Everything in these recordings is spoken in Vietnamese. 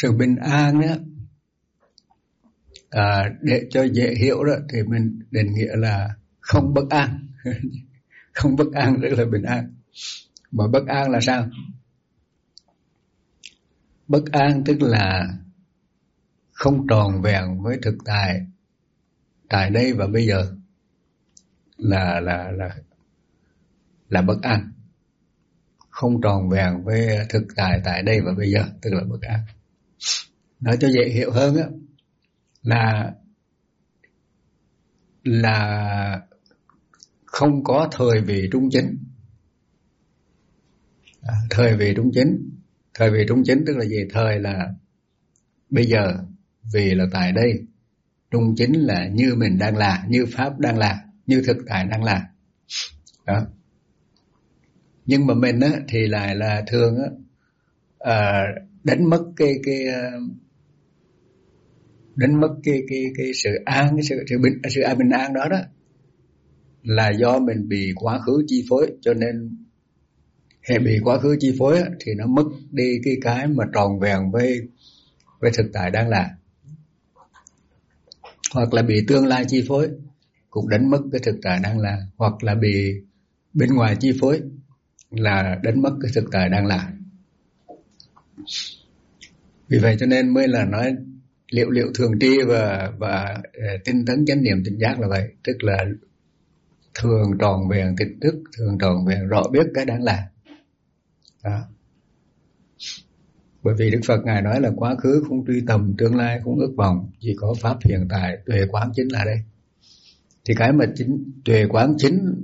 sự bình an á à, để cho dễ hiểu đó thì mình định nghĩa là không bất an. Không bất an tức là bình an. Mà bất an là sao? Bất an tức là không tròn vẹn với thực tại tại đây và bây giờ là là là là bất an. Không tròn vẹn với thực tại tại đây và bây giờ tức là bất an nói cho dễ hiểu hơn á là là không có thời vị trung chính. À, thời vị trung chính thời vị trung chính tức là gì? Thời là bây giờ vì là tại đây. Trung chính là như mình đang là như pháp đang là như thực tại đang là. Đó. Nhưng mà mình á, thì lại là thường á, à, đánh mất cái cái ờ, đánh mất cái cái cái sự an, cái sự sự bình, sự an bình an đó đó, là do mình bị quá khứ chi phối. Cho nên, hệ bị quá khứ chi phối thì nó mất đi cái cái mà tròn vẹn với với thực tại đang là. Hoặc là bị tương lai chi phối, cũng đánh mất cái thực tại đang là. Hoặc là bị bên ngoài chi phối, là đánh mất cái thực tại đang là vì vậy cho nên mới là nói liệu liệu thường tri và và ờ, tinh tấn chánh niệm tỉnh giác là vậy. Tức là thường tròn vẹn tỉnh thức thường tròn vẹn rõ biết cái đang là. Đó. bởi vì đức phật ngài nói là quá khứ không truy tầm tương lai không ước vọng chỉ có pháp hiện tại tuệ quán chính là đây. Thì cái mà chính tuệ quán chính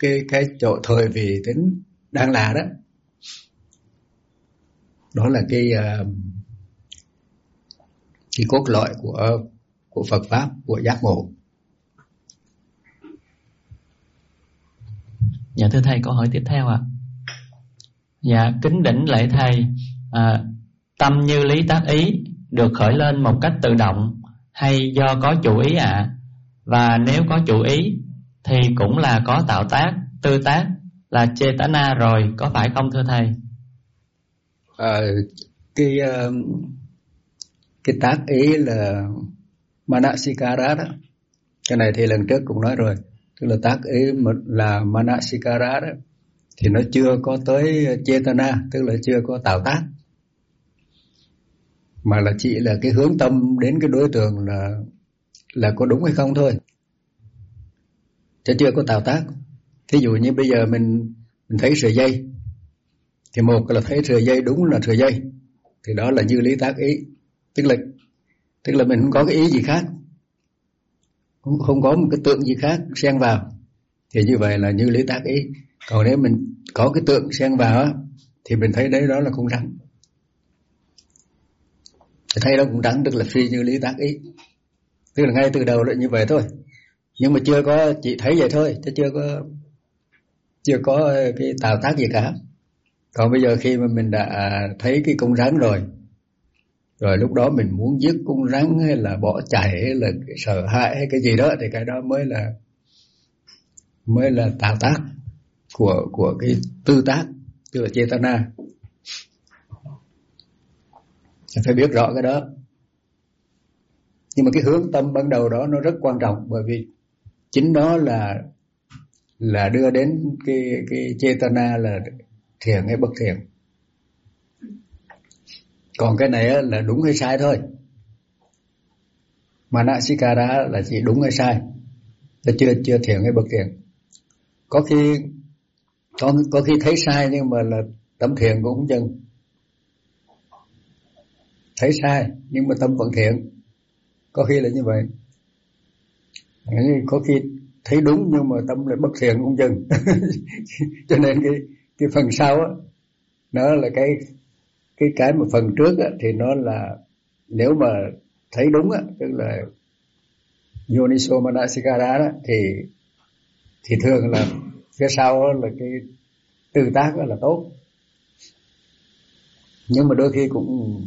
cái cái chỗ thời vị tính đang là đó đó là cái uh, cái cốt lõi của của Phật pháp của giác ngộ. Dạ thưa thầy câu hỏi tiếp theo ạ. À. Dạ kính đỉnh lễ thầy à, tâm như lý tác ý được khởi lên một cách tự động hay do có chủ ý ạ? À? Và nếu có chủ ý thì cũng là có tạo tác, tư tác là Chetana rồi có phải không thưa thầy? À, cái uh, cái tác ý là Manasikara đó cái này thì lần trước cũng nói rồi. Tức là tác ý là Manasikara đó thì nó chưa có tới Chetana, tức là chưa có tạo tác. Mà là chỉ là cái hướng tâm đến cái đối tượng là là có đúng hay không thôi. Chứ chưa có tạo tác. Thí dụ như bây giờ mình mình thấy sợi dây, thì một là thấy sợi dây đúng là sợi dây, thì đó là như lý tác ý tức là tức là mình không có cái ý gì khác. Không, không có một cái tượng gì khác xen vào. Thì như vậy là như lý tác ý. Còn nếu mình có cái tượng xen vào á thì mình thấy đấy đó là cũng rắn. Thấy đó cũng rắn tức là phi như lý tác ý. Tức là ngay từ đầu là như vậy thôi. Nhưng mà chưa có chỉ thấy vậy thôi chứ chưa có chưa có cái tạo tác gì cả. Còn bây giờ khi mà mình đã thấy cái công rắn rồi rồi lúc đó mình muốn giết con rắn hay là bỏ chạy hay là sợ hãi hay cái gì đó thì cái đó mới là mới là tạo tác của của cái tư tác, tức là chetana phải biết rõ cái đó. Nhưng mà cái hướng tâm ban đầu đó nó rất quan trọng bởi vì chính đó là là đưa đến cái cái chetana là thiện hay bất thiện còn cái này là đúng hay sai thôi. Manasikara là chỉ đúng hay sai. Là chưa chưa thiện hay bất thiện. Có khi, có có khi thấy sai nhưng mà là tâm thiện cũng không chừng thấy sai nhưng mà tâm vẫn thiện. Có khi là như vậy. Có khi thấy đúng nhưng mà tâm lại bất thiện cũng chừng cho nên cái cái phần sau á, nó là cái cái cái mà phần trước á, thì nó là nếu mà thấy đúng á tức là Yoniso Manasikara đó thì thì thường là phía sau là cái tư tác là tốt nhưng mà đôi khi cũng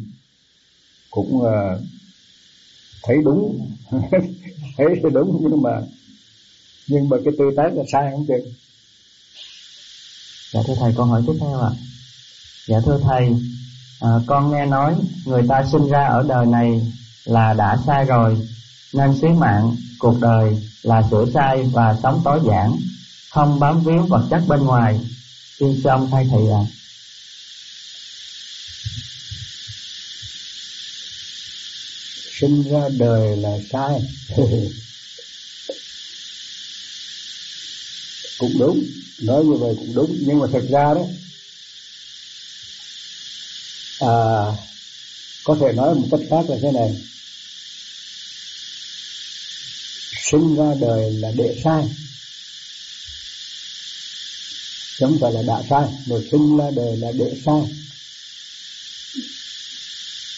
cũng uh, thấy đúng thấy thì đúng nhưng mà nhưng mà cái tư tác là sai không chừng dạ thưa thầy câu hỏi tiếp theo ạ à. dạ thưa thầy à, con nghe nói người ta sinh ra ở đời này là đã sai rồi nên sứ mạng cuộc đời là sửa sai và sống tối giản không bám víu vật chất bên ngoài. Xin ông thay thị à sinh ra đời là sai. Cũng đúng nói như vậy cũng đúng nhưng mà thật ra đó à, có thể nói một cách khác là thế này. Sinh ra đời là để sai. Chẳng phải là đã sai mà sinh ra đời là để sai.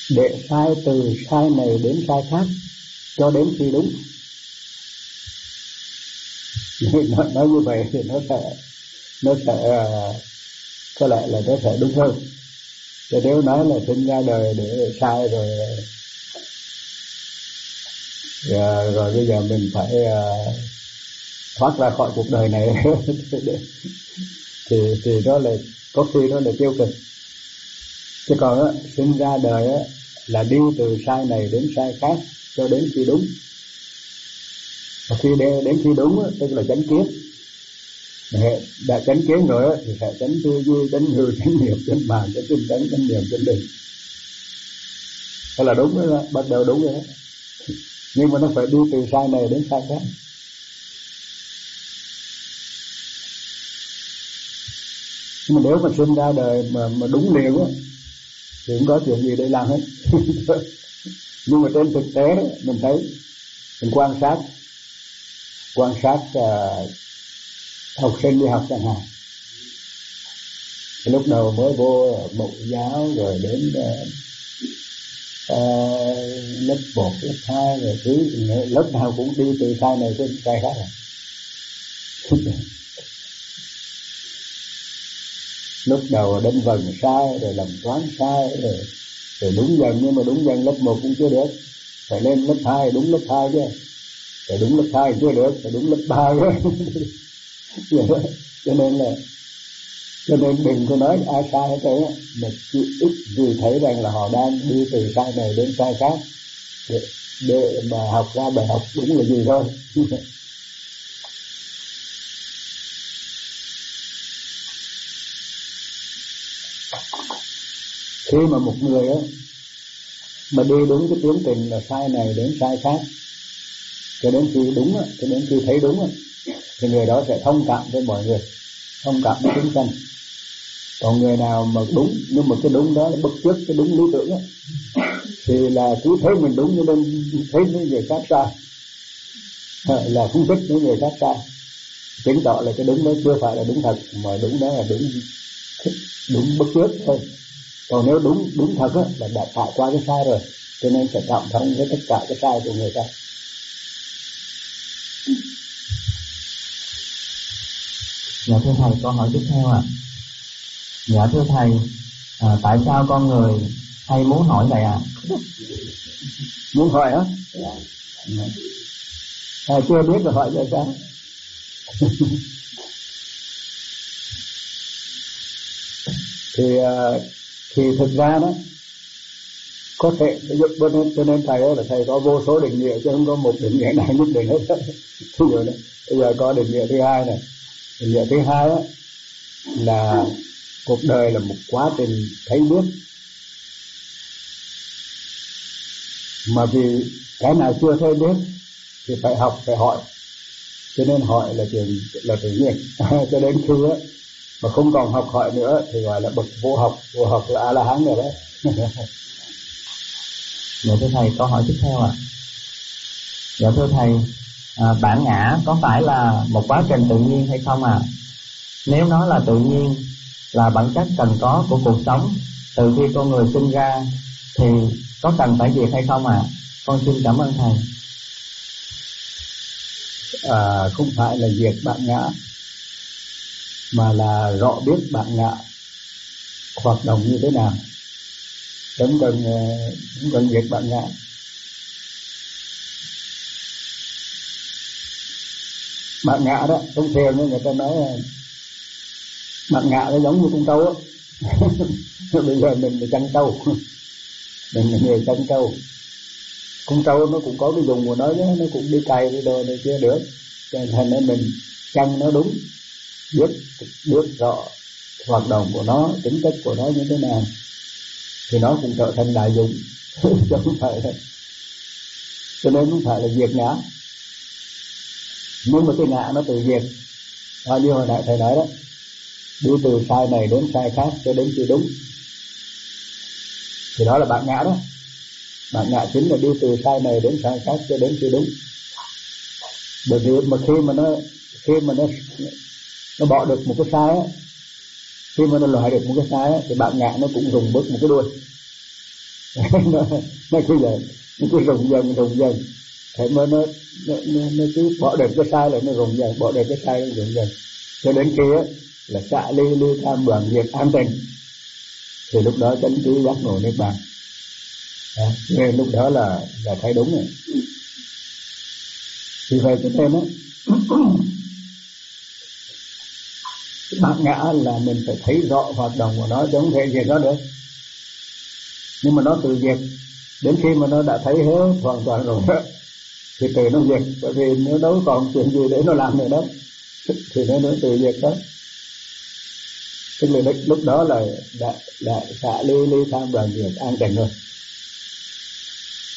Để sai từ sai này đến sai khác cho đến khi đúng. Nói, nói như vậy thì nó sẽ nó sẽ ờ, có lẽ là nó sẽ đúng hơn chứ nếu nói là sinh ra đời để sai rồi rồi, rồi bây giờ mình phải uh, thoát ra khỏi cuộc đời này. Thì thì đó là có khi đó là tiêu cực. Chứ còn á sinh ra đời á là đi từ sai này đến sai khác cho đến khi đúng. Và khi đến, đến khi đúng á, tức là chánh kiến đã chánh kiến rồi thì phải chánh tư duy chánh hư chánh niệm chánh bàn chánh tinh tấn chánh niệm chánh định. Thế là đúng đó bắt đầu đúng rồi đó. Nhưng mà nó phải đi từ sai này đến sai khác. Nhưng mà nếu mà sinh ra đời mà mà đúng liền á thì không có chuyện gì để làm hết. Nhưng mà trên thực tế mình thấy mình quan sát quan sát uh, học sinh đi học chẳng hạn. Lúc đầu mới vô mẫu giáo rồi đến uh, lớp một lớp hai rồi thứ lớp nào cũng đi từ sai này đến sai khác à. lúc đầu đến vần sai rồi làm toán sai rồi rồi đúng dần nhưng mà đúng dần lớp một cũng chưa được. Phải lên lớp hai đúng lớp hai chứ. Phải đúng lớp hai chưa được phải đúng lớp ba chứ. Dạ, dạ. cho nên là cho nên đừng có nói ai sai hết trơn mà chỉ ít vì thấy rằng là họ đang đi từ sai này đến sai khác. Để, để mà học ra bài học đúng là gì thôi. Khi mà một người á mà đi đúng cái tiến trình là sai này đến sai khác cho đến khi đúng á cho đến khi thấy đúng á thì người đó sẽ thông cảm với mọi người thông cảm với chúng sanh. Còn người nào mà đúng nhưng mà cái đúng đó là bất chấp cái đúng lý tưởng ấy, thì là cứ thấy mình đúng như bên thấy những người khác sai. Ờ, là không thích những người khác sai. Chứng tỏ là cái đúng đó chưa phải là đúng thật mà đúng đó là đúng đúng bất chấp thôi. Còn nếu đúng đúng thật á là đã trải qua cái sai rồi cho nên sẽ cảm thông với tất cả cái sai của người ta dạ thưa thầy câu hỏi tiếp theo ạ. À. dạ thưa thầy à, tại sao con người hay muốn hỏi vậy ạ? À? muốn hỏi hả? À, chưa biết rồi hỏi vậy sao thì à, thì thực ra đó có thể cho nên cho nên thầy là thầy có vô số định nghĩa chứ không có một định nghĩa nào nhất định hết. Ví dụ này bây giờ có định nghĩa thứ hai này định nghĩa thứ hai á, là cuộc đời là một quá trình thấy biết mà vì cái nào chưa thấy biết thì phải học, phải hỏi. Cho nên hỏi là chuyện là tự nhiên cho đến khi á, mà không còn học hỏi nữa thì gọi là bậc vô học. Vô học là a la hán rồi đấy. Dạ thưa thầy, câu hỏi tiếp theo ạ. À. dạ thưa thầy à, bản ngã có phải là một quá trình tự nhiên hay không à? Nếu nó là tự nhiên là bản chất cần có của cuộc sống. Từ khi con người sinh ra thì có cần phải diệt hay không à? Con xin cảm ơn thầy. À, không phải là diệt bản ngã mà là rõ biết bản ngã hoạt động như thế nào. Không cần không à, cần diệt bản ngã. Bạn ngã đó thông thường người ta nói bạn ngã nó giống như con trâu á. Bây giờ mình là chăn trâu. Mình là người chăn trâu. Con trâu nó cũng có cái dùng của nó nhé nó cũng đi cày đi đồ này kia được. Cho thành nên mình chăn nó đúng, biết biết rõ hoạt động của nó, tính cách của nó như thế nào. Thì nó cũng trở thành đại dụng. Chứ không phải là cho nên không phải là diệt ngã nhưng mà cái ngã nó tự nhiên. Bao như hồi nãy thầy nói đó đi từ sai này đến sai khác cho đến khi đúng. Thì đó là bạn ngã đó. Bạn ngã chính là đi từ sai này đến sai khác cho đến khi đúng. Bởi vì mà khi mà nó khi mà nó nó bỏ được một cái sai á khi mà nó loại được một cái sai á thì bạn ngã nó cũng dùng bước một cái đuôi. Nó, nó cứ vậy nó cứ rùng dần rùng dần thế mà nó nó, nó, nó cứ bỏ được cái sai là nó rụng dần bỏ được cái sai nó rụng dần cho đến khi á là xạ ly ly tham đoàn diệt an tình. Thì lúc đó chánh trí giác ngộ niết bàn. À, nên lúc đó là là thấy đúng rồi. Vì vậy cho nên á bản ngã là mình phải thấy rõ hoạt động của nó chứ không thể diệt nó được. Nhưng mà nó tự diệt đến khi mà nó đã thấy hết hoàn toàn rồi thì tự nó diệt bởi vì nếu đâu còn chuyện gì để nó làm nữa đó thì nó nó tự diệt đó. Tức là lúc, đó là đã đã xả ly ly tham đoàn diệt an tịnh rồi.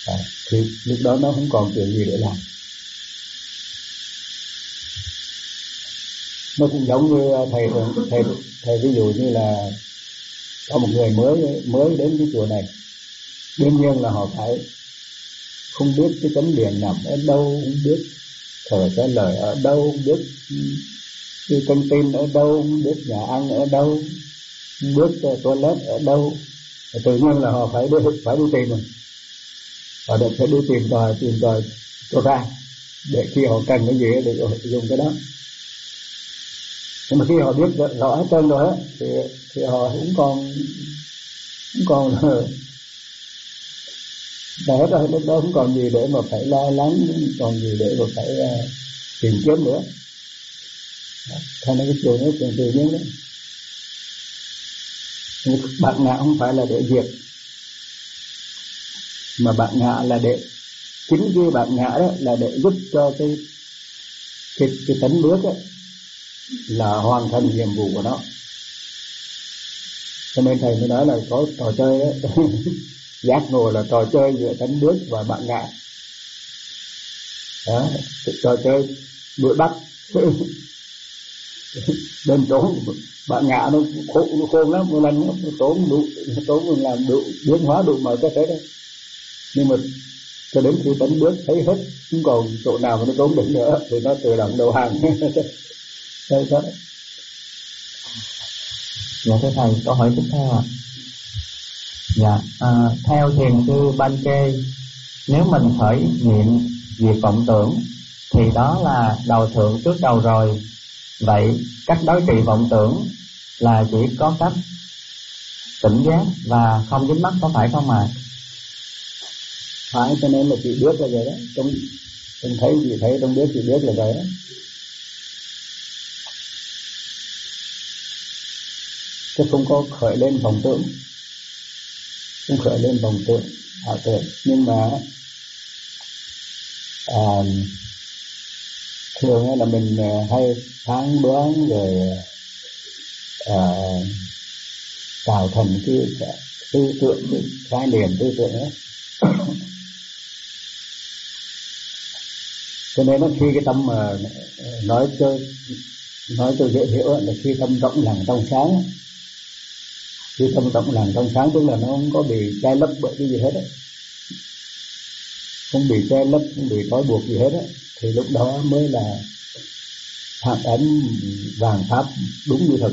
À, thì lúc đó nó không còn chuyện gì để làm. Nó cũng giống như à, thầy thầy thầy ví dụ như là có một người mới mới đến cái chùa này. Đương nhiên là họ phải không biết cái tấm biển nằm ở đâu, không biết. Thờ cái lời, ở đâu không biết. Cái căng tin ở đâu không biết. Nhà ăn ở đâu không biết. Toilet ở đâu. Tự nhiên là họ phải đi phải đi tìm rồi họ được phải đi tìm tòi tìm tòi cho ra. Để khi họ cần cái gì để dùng cái đó. Nhưng mà khi họ biết rõ hết trơn rồi thì thì họ cũng còn cũng còn đã hết rồi lúc đó không còn gì để mà phải lo lắng không còn gì để mà phải uh, tìm kiếm nữa. Thành ra cái chùa nó chuyện tự nhiên đấy. Bạn ngã không phải là để diệt mà bạn ngã là để chính cái bạn ngã đó là để giúp cho cái cái cái tấn bước ấy, là hoàn thành nhiệm vụ của nó. Cho nên thầy mới nói là có trò chơi ấy, giác ngộ là trò chơi giữa thánh bước và bạn ngã đó trò chơi đuổi bắt. Bên trốn bạn ngã nó khôn, nó khôn lắm một lần nó trốn đủ trốn mình làm đủ biến hóa đủ mọi cái thế đấy nhưng mà cho đến khi tấn bước thấy hết không còn chỗ nào mà nó trốn được nữa thì nó tự động đầu hàng. Thế đó. Dạ thưa thầy câu hỏi tiếp theo ạ dạ à, theo thiền sư ban kê nếu mình khởi niệm việc vọng tưởng thì đó là đầu thượng trước đầu rồi. Vậy cách đối trị vọng tưởng là chỉ có cách tỉnh giác và không dính mắt có phải không ạ? À? phải cho nên là chị biết là vậy đó. Trong trong thấy chị thấy trong biết chị biết là vậy đó. Chứ không có khởi lên vọng tưởng cũng khởi lên vòng tưởng ảo tưởng nhưng mà à, thường là mình à, hay phán đoán rồi à, tạo thành cái tư tưởng cái khái niệm tư tưởng ấy cho nên nó khi cái tâm mà à, nói cho nói cho dễ hiểu là khi tâm rộng lặng trong sáng chứ tâm rộng lặng trong sáng tức là nó không có bị che lấp bởi cái gì hết á. Không bị che lấp, không bị trói buộc gì hết á. Thì lúc đó mới là phản ánh vàng pháp đúng như thật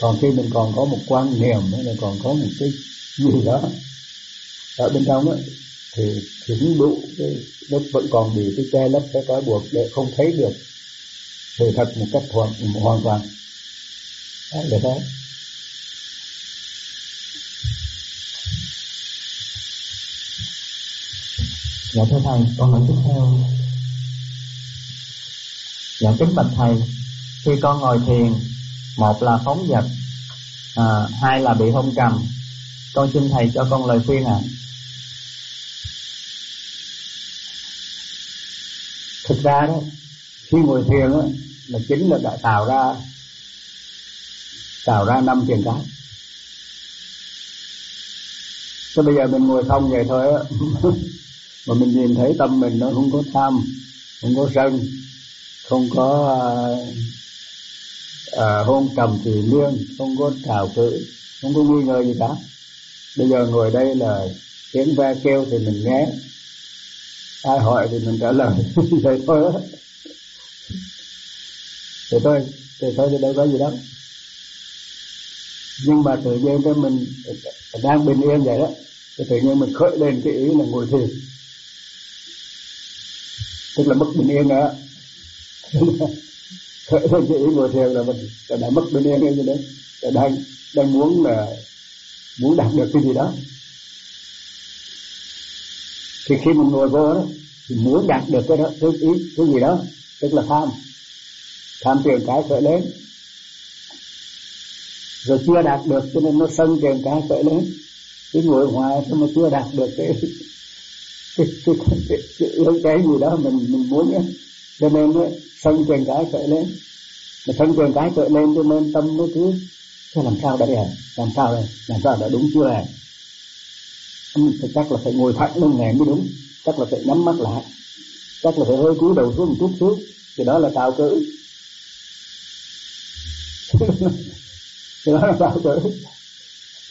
còn khi mình còn có một quan niệm hay là còn có một cái gì đó ở bên trong á, thì thì không đủ cái nó vẫn còn bị cái che lấp, cái trói buộc để không thấy được sự thật một cách hoàn hoàn toàn đó được không? Dạ thưa thầy câu hỏi tiếp theo. Dạ kính bạch thầy khi con ngồi thiền một là phóng dật à, hai là bị hôn trầm con xin thầy cho con lời khuyên ạ. À. thực ra đó khi ngồi thiền đó, là chính là đã tạo ra tạo ra năm tiền cái Thế bây giờ mình ngồi không vậy thôi á. Mà mình nhìn thấy tâm mình nó không có tham không có sân không có à, à hôn trầm thì lương không có trào cử không có nghi ngờ gì cả. Bây giờ ngồi đây là tiếng ve kêu thì mình nghe ai hỏi thì mình trả lời. Vậy thôi á. Thì thôi thì thôi thì đâu có gì đâu nhưng mà tự nhiên cái mình đang bình yên vậy đó, thì tự nhiên mình khởi lên cái ý là ngồi thiền. Tức là mất bình yên đó. Khởi lên cái ý ngồi thiền là mình đã mất bình yên như đấy đang đang muốn là muốn đạt được cái gì đó. Thì khi mình ngồi vô đó, thì muốn đạt được cái đó, cái ý, cái gì đó, tức là tham. Tham tiền cái khởi lên rồi chưa đạt được cho nên nó sân kèm cái sợ lên cái ngồi hoài sao mà chưa đạt được cái cái cái, cái, cái, cái, cái gì đó mình mình muốn ấy. cho nên nó sân kèm cái sợ lên mà sân kèm cái sợ lên cho nên tâm nó cứ thế làm sao đây à làm sao đây? Làm sao đã đúng chưa à thì chắc là phải ngồi thẳng lên ngàn mới đúng. Chắc là phải nhắm mắt lại. Chắc là phải hơi cúi đầu xuống một chút xuống thì đó là tạo cử. thế đó là sao tới.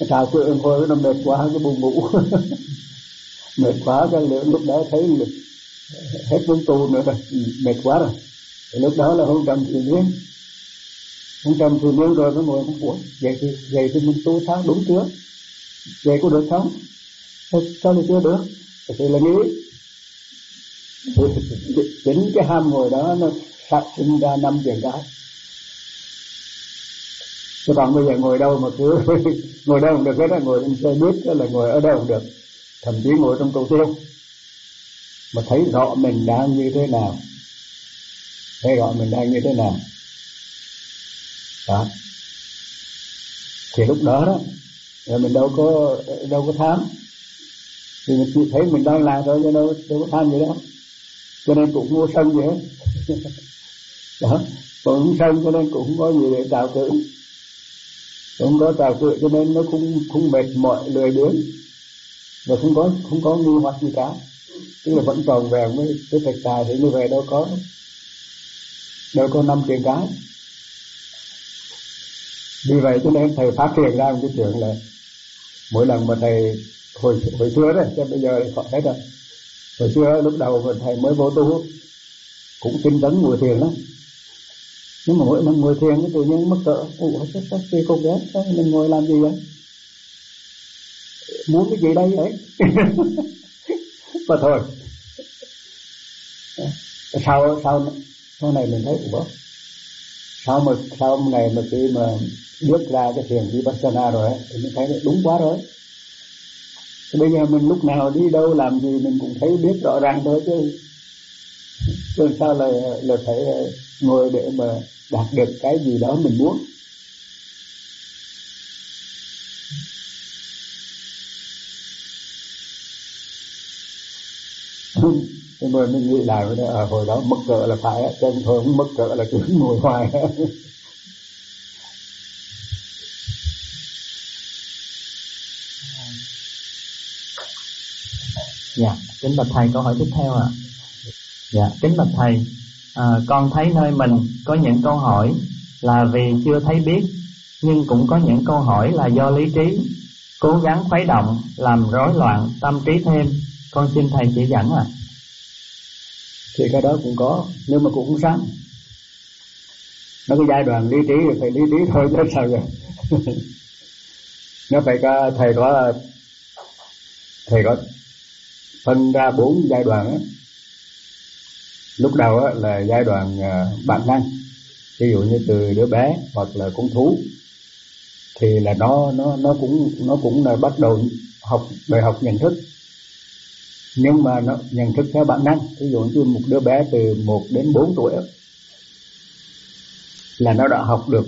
Thảo cử thôi nó mệt quá cái buồn ngủ. Mệt quá, cái lúc đó thấy hết muốn tu nữa rồi. Ừ, mệt quá rồi. Thì lúc đó là không trầm thì nhiên không trầm thì nhiên rồi mới ngồi nó ủa vậy thì vậy thì mình tu tháng đúng chưa vậy có được không? Sao lại chưa được? Thì là nghĩ. Chính cái ham ngồi đó nó phát sinh ra năm chuyện đó chứ còn bây giờ ngồi đâu mà cứ ngồi đâu không được hết là ngồi trên xe buýt đó là ngồi ở đâu không được. Thậm chí ngồi trong cầu tiêu mà thấy rõ mình đang như thế nào. Thấy rõ mình đang như thế nào. Đó. Thì lúc đó đó mình đâu có đâu có tham. Thì mình chỉ thấy mình đang làm thôi, chứ đâu đâu có tham gì đâu. Cho nên cũng mua sân gì hết đó. Còn không sân cho nên cũng không có gì để tạo tưởng không có tạo cử cho nên nó không không mệt mỏi lười biếng. Và không có không có nghi hoặc gì cả. Tức là vẫn còn về với cái thạch tài thì mới về đâu có đâu có năm tiền cái. Vì vậy cho nên thầy phát hiện ra một cái chuyện là mỗi lần mà thầy hồi hồi xưa đấy cho bây giờ họ hết rồi. Hồi xưa lúc đầu mà thầy mới vô tu, cũng tinh tấn ngồi thiền lắm nhưng mà mỗi lần ngồi thiền cái tự nhiên mất cỡ. Ủa sao sao kia cô ghét sao mình ngồi làm gì vậy? Muốn cái gì đây vậy? Và thôi. Ờ, sau sau sau này mình thấy ủa? Sau một sau một ngày mà khi mà bước ra cái thiền vipassana rồi ấy, thì mình thấy đúng quá rồi. Thì bây giờ mình lúc nào đi đâu làm gì mình cũng thấy biết rõ ràng thôi chứ. Chứ sao là là phải ngồi để mà đạt được cái gì đó mình muốn thì mà mình nghĩ lại ở à, hồi đó mất cỡ là phải chân thôi mất cỡ là cứ ngồi hoài Dạ, kính bạch thầy câu hỏi tiếp theo ạ. À. Dạ, kính bạch thầy, à, con thấy nơi mình có những câu hỏi là vì chưa thấy biết, nhưng cũng có những câu hỏi là do lý trí cố gắng khuấy động làm rối loạn tâm trí thêm. Con xin thầy chỉ dẫn ạ. À. Thì cái đó cũng có, nhưng mà cũng không sáng. Nó cái giai đoạn lý trí thì phải lý trí thôi chứ sao vậy? nó phải có thầy có thầy có phân ra bốn giai đoạn đó lúc đầu á là giai đoạn à, bản năng. Ví dụ như từ đứa bé hoặc là con thú thì là nó nó nó cũng nó cũng là bắt đầu học bài học nhận thức. Nhưng mà nó nhận thức theo bản năng ví dụ như một đứa bé từ 1 đến 4 tuổi đó, là nó đã học được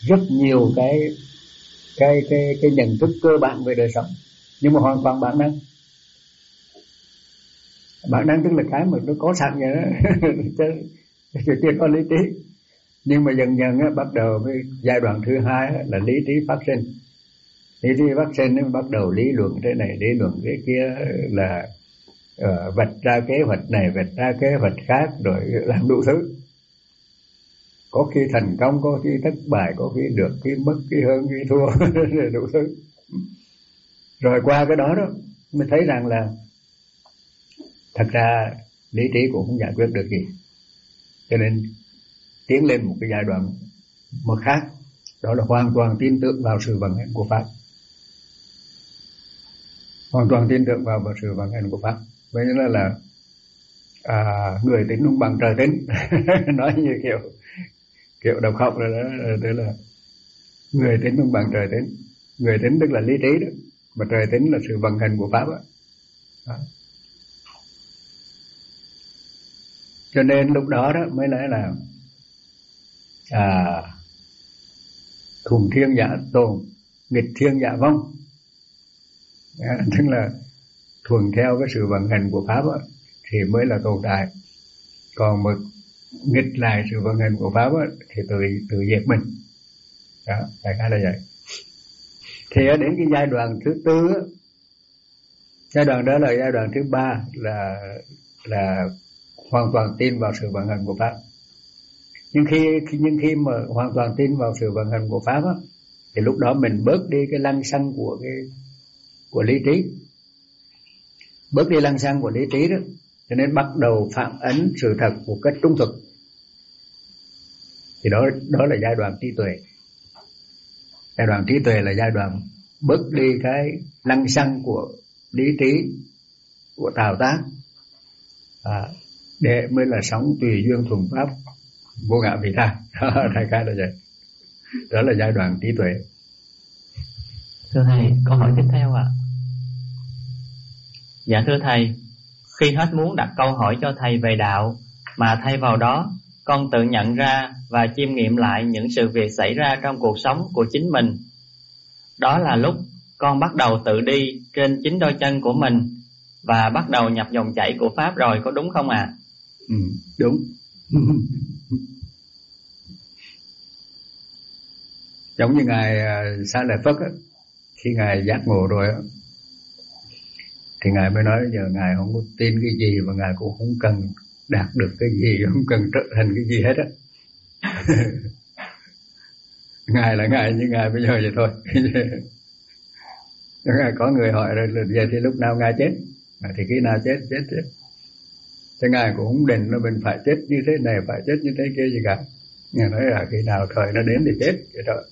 rất nhiều cái cái cái cái nhận thức cơ bản về đời sống. Nhưng mà hoàn toàn bản năng bản năng tức là cái mà nó có sẵn vậy đó. Trước tiên có lý trí. Nhưng mà dần dần á, bắt đầu với giai đoạn thứ hai á, là lý trí phát sinh. Lý trí phát sinh nó bắt đầu lý luận thế này lý luận thế kia là uh, vạch ra kế hoạch này vạch ra kế hoạch khác rồi làm đủ thứ. Có khi thành công có khi thất bại có khi được khi mất khi hơn khi thua đủ thứ. Rồi qua cái đó đó mới thấy rằng là thật ra lý trí cũng không giải quyết được gì. Cho nên tiến lên một cái giai đoạn một khác đó là hoàn toàn tin tưởng vào sự vận hành của pháp. Hoàn toàn tin tưởng vào, vào sự vận hành của pháp. Vậy nên là, là à, người tính không bằng trời tính. Nói như kiểu kiểu độc học rồi đó tức là người tính không bằng trời tính. Người tính tức là lý trí đó mà trời tính là sự vận hành của pháp đó. đó. Cho nên lúc đó đó mới nói là à, khủng thiên giả tồn nghịch thiên giả vong. À, tức là thuần theo cái sự vận hành của pháp đó, thì mới là tồn tại. Còn một nghịch lại sự vận hành của pháp đó, thì tự tự diệt mình. Đó đại khái là vậy. Thì ở đến cái giai đoạn thứ tư giai đoạn đó là giai đoạn thứ ba là là hoàn toàn tin vào sự vận hành của pháp. Nhưng khi nhưng khi mà hoàn toàn tin vào sự vận hành của pháp á, thì lúc đó mình bớt đi cái lăng xăng của cái của lý trí. Bớt đi lăng xăng của lý trí đó cho nên bắt đầu phản ánh sự thật một cách trung thực. Thì đó đó là giai đoạn trí tuệ. Giai đoạn trí tuệ là giai đoạn bớt đi cái lăng xăng của lý trí của tào tác. À, để mới là sống tùy duyên thuần pháp vô ngã vị tha đại khái là vậy đó là giai đoạn trí tuệ thưa thầy, câu hỏi tiếp theo ạ à. dạ thưa thầy, khi hết muốn đặt câu hỏi cho thầy về đạo mà thay vào đó, con tự nhận ra và chiêm nghiệm lại những sự việc xảy ra trong cuộc sống của chính mình đó là lúc con bắt đầu tự đi trên chính đôi chân của mình và bắt đầu nhập dòng chảy của pháp rồi, có đúng không ạ à? Ừ, đúng. Giống như ngài à, xá sa lợi phất á, khi ngài giác ngộ rồi á, thì ngài mới nói giờ ngài không có tin cái gì và ngài cũng không cần đạt được cái gì không cần trở thành cái gì hết á. Ngài là ngài như ngài bây giờ vậy thôi. Ngài có người hỏi rồi là giờ thì lúc nào ngài chết? Thì khi nào chết chết chết thế ngài cũng không định là mình phải chết như thế này, phải chết như thế kia gì cả. Ngài nói là khi nào thời nó đến thì chết, vậy thôi.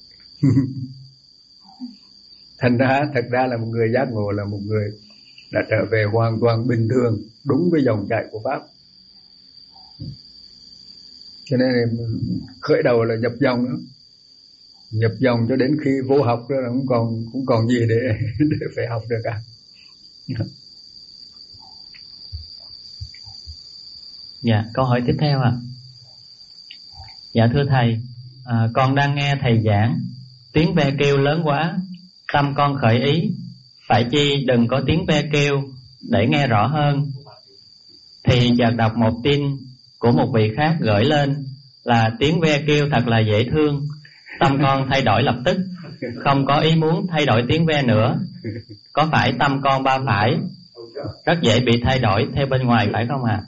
Thành ra, thật ra là một người giác ngộ là một người đã trở về hoàn toàn bình thường, đúng với dòng chảy của pháp. Cho nên khởi đầu là nhập dòng đó. Nhập dòng cho đến khi vô học đó là cũng còn cũng còn gì để để phải học được cả. Dạ câu hỏi tiếp theo ạ. À. dạ thưa thầy à, con đang nghe thầy giảng. Tiếng ve kêu lớn quá tâm con khởi ý. Phải chi đừng có tiếng ve kêu để nghe rõ hơn. Thì chợt đọc một tin của một vị khác gửi lên là tiếng ve kêu thật là dễ thương. Tâm con thay đổi lập tức. Không có ý muốn thay đổi tiếng ve nữa. Có phải tâm con ba phải? Rất dễ bị thay đổi theo bên ngoài phải không ạ? à?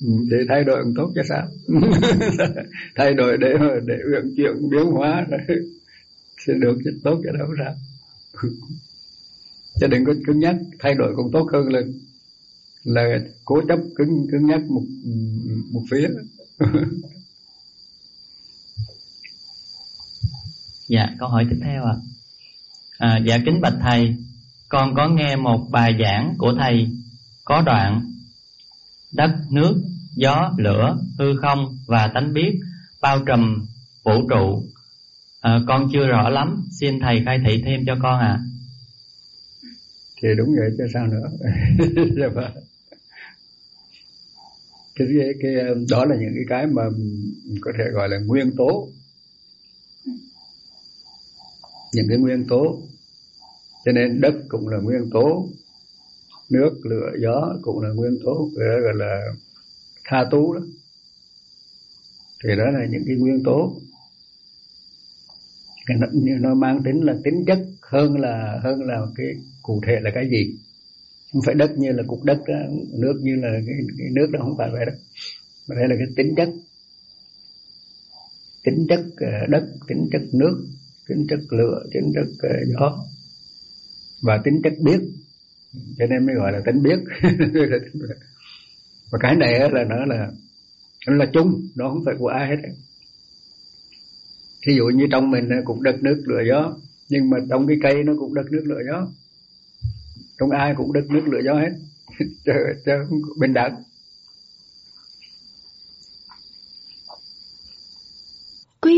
Ừ, để thay đổi cũng tốt chứ sao? Thay đổi để để uyển chuyển biến hóa sẽ được chứ tốt cho đâu sao. Cho đừng có cứng nhắc thay đổi còn tốt hơn là là cố chấp cứng cứng nhắc một một phía. Dạ câu hỏi tiếp theo ạ. À. à, dạ kính bạch thầy con có nghe một bài giảng của thầy có đoạn đất nước gió lửa hư không và tánh biết bao trùm vũ trụ. À, con chưa rõ lắm. Xin thầy khai thị thêm cho con à thì đúng vậy chứ sao nữa? Dạ vâng. cái, cái, cái đó là những cái cái mà có thể gọi là nguyên tố. Những cái nguyên tố. Cho nên đất cũng là nguyên tố nước lửa gió cũng là nguyên tố đó gọi là tha tú đó. Thì đó là những cái nguyên tố. Nó, nó mang tính là tính chất hơn là hơn là cái cụ thể là cái gì. Không phải đất như là cục đất đó, nước như là cái, cái nước đó không phải vậy đó. Mà đây là cái tính chất. Tính chất ờ, đất tính chất nước tính chất lửa tính chất ờ, gió và tính chất biết cho nên mới gọi là tính biết. Và cái này là nó là nó là chung nó không phải của ai hết. Thí dụ như trong mình cũng đất nước lửa gió nhưng mà trong cái cây nó cũng đất nước lửa gió. Trong ai cũng đất nước lửa gió hết. Cho, cho bình đẳng.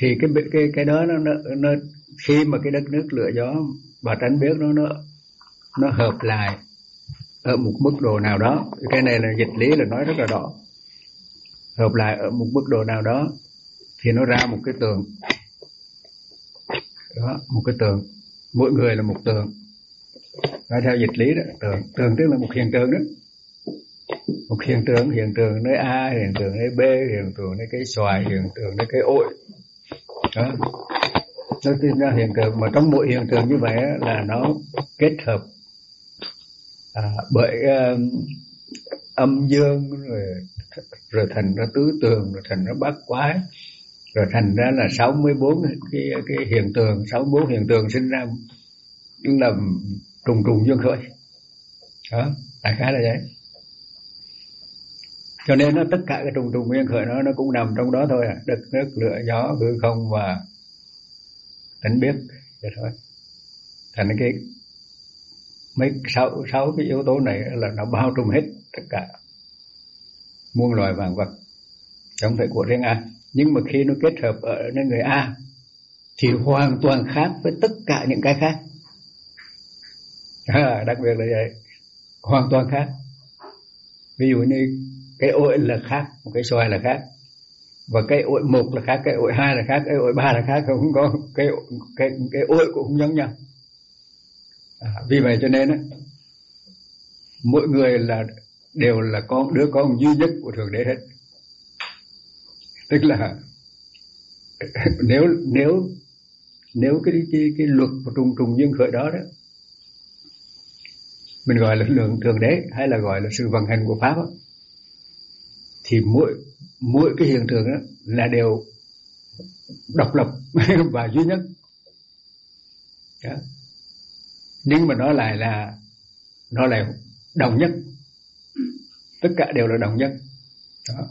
Thì cái cái cái đó nó, nó nó khi mà cái đất nước lửa gió và tránh biết nó nó nó hợp lại ở một mức độ nào đó. Cái này là dịch lý là nói rất là rõ. Hợp lại ở một mức độ nào đó thì nó ra một cái tường. Đó một cái tường. Mỗi người là một tường. Nói theo dịch lý đó tường. Tường tức là một hiện tượng đó. Một hiện tượng hiện tượng nơi a hiện tượng nơi b hiện tượng nơi cái xoài hiện tượng nơi cái ổi đó. Nó sinh ra hiện tượng mà trong mỗi hiện tượng như vậy là nó kết hợp à, bởi um, âm dương rồi rồi thành ra tứ tường rồi thành ra bát quái rồi thành ra là 64 cái cái hiện tượng 64 hiện tượng sinh ra là trùng trùng dương khởi. Đó đại khái là vậy cho nên nó tất cả cái trùng trùng nguyên khởi nó nó cũng nằm trong đó thôi à. Đất nước lửa gió hư không và tỉnh biết vậy thôi. Thành cái mấy sáu sáu cái yếu tố này là nó bao trùm hết tất cả muôn loài vàng vật trong phải của riêng ai nhưng mà khi nó kết hợp ở nơi người A thì hoàn toàn khác với tất cả những cái khác. À, đặc biệt là vậy. Hoàn toàn khác. Ví dụ như cái ội là khác một cái xoài là khác và cái ội một là khác cái ội hai là khác cái ội ba là khác không có cái cái cái ội cũng không giống nhau. À, vì vậy cho nên á mỗi người là đều là con đứa con duy nhất của thượng đế hết. Tức là nếu nếu nếu cái cái cái luật của trùng trùng duyên khởi đó đó mình gọi là lượng thượng đế hay là gọi là sự vận hành của pháp đó, thì mỗi mỗi cái hiện tượng đó là đều độc lập và duy nhất đó. nhưng mà nó lại là, nó lại đồng nhất tất cả đều là đồng nhất đó.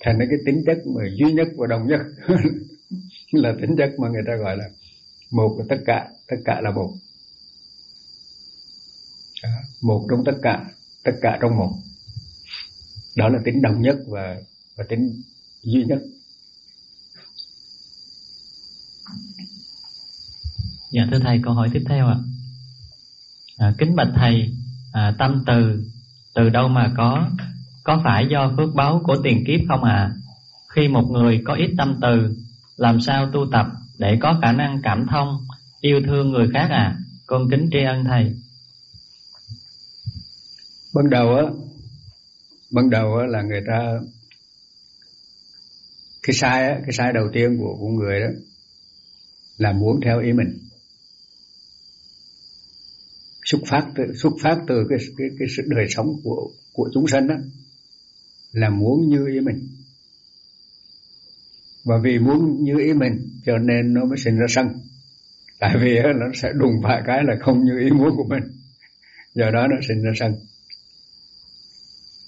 thành ra cái tính chất mà duy nhất và đồng nhất là tính chất mà người ta gọi là một là tất cả tất cả là một đó. một trong tất cả tất cả trong một đó là tính đồng nhất và và tính duy nhất. Dạ thưa thầy câu hỏi tiếp theo ạ. À, kính bạch thầy à, tâm từ từ đâu mà có có phải do phước báo của tiền kiếp không ạ? À? khi một người có ít tâm từ làm sao tu tập để có khả năng cảm thông yêu thương người khác à con kính tri ân thầy. Ban đầu á ban đầu là người ta cái sai á, cái sai đầu tiên của của người đó là muốn theo ý mình. Xuất phát từ xuất phát từ cái cái cái sự đời sống của của chúng sanh đó là muốn như ý mình. Và vì muốn như ý mình cho nên nó mới sinh ra sân tại vì nó sẽ đùng phải cái là không như ý muốn của mình. Do đó nó sinh ra sân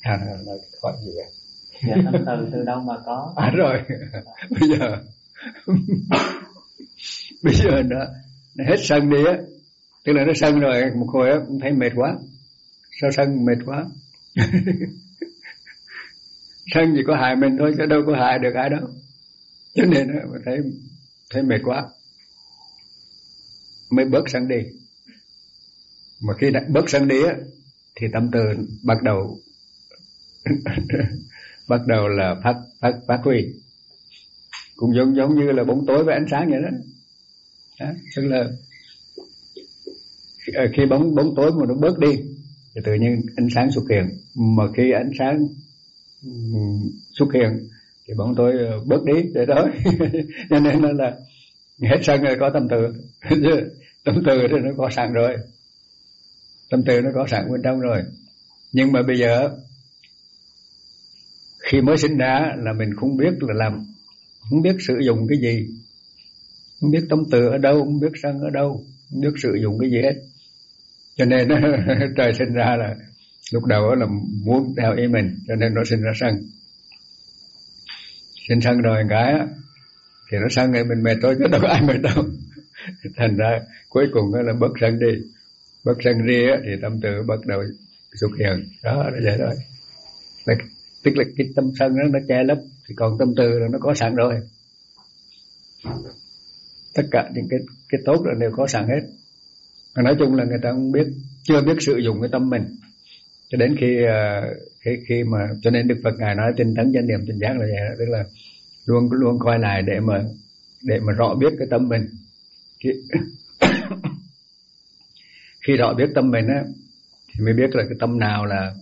à nói khỏi gì vậy? Dạ tâm từ từ đâu mà có. À rồi. Bây giờ bây giờ nó, nó hết sân đi á. Tức là nó sân rồi một hồi á thấy mệt quá. Sao sân mệt quá? Sân chỉ có hại mình thôi chứ đâu có hại được ai đâu. Cho nên nó thấy thấy mệt quá. Mới bớt sân đi. Mà khi đã bớt sân đi á thì tâm từ bắt đầu bắt đầu là phát phát phát huy. Cũng giống giống như là bóng tối với ánh sáng vậy đó, đó tức là khi ờ, bóng bóng tối mà nó bớt đi thì tự nhiên ánh sáng xuất hiện. Mà khi ánh sáng xuất hiện thì bóng tối ờ, bớt đi để đó. Cho nên là hết sân rồi có tâm từ. Tâm từ thì nó có sẵn rồi. Tâm từ nó có sẵn bên trong rồi. Nhưng mà bây giờ khi mới sinh ra là mình không biết là làm, không biết sử dụng cái gì, không biết tâm từ ở đâu, không biết sân ở đâu, không biết sử dụng cái gì hết. Cho nên trời sinh ra là lúc đầu là muốn theo ý mình, cho nên nó sinh ra sân. Sinh sân rồi cái thì nó sân này mình mệt thôi, chứ đâu có ai mệt đâu. Thành ra cuối cùng là bất sân đi. Bất sân đi thì tâm từ bắt đầu xuất hiện. Đó, là vậy thôi tức là cái tâm sân đó nó che lấp thì còn tâm từ là nó có sẵn rồi. Tất cả những cái cái tốt là đều có sẵn hết. Mà nói chung là người ta không biết chưa biết sử dụng cái tâm mình. Cho đến khi à, khi khi mà cho nên đức phật ngài nói tinh tấn danh niệm tinh giác là vậy tức là luôn luôn coi lại để mà để mà rõ biết cái tâm mình. Khi, khi rõ biết tâm mình á thì mới biết là cái tâm nào là